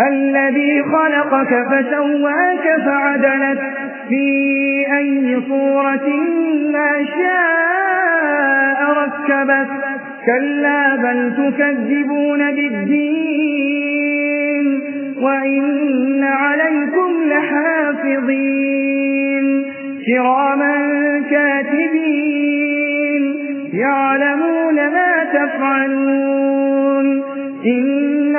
الذي خلقك فسواك فعدلت في أي صورة ما شاء ركبت كلا بل تكذبون بالدين وإن عليكم لحافظين. كراما كاتبين يعلمون ما تفعلون.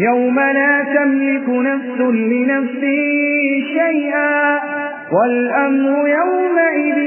يوم لا تملك نفس لنفس شيئا والأمر يومئذ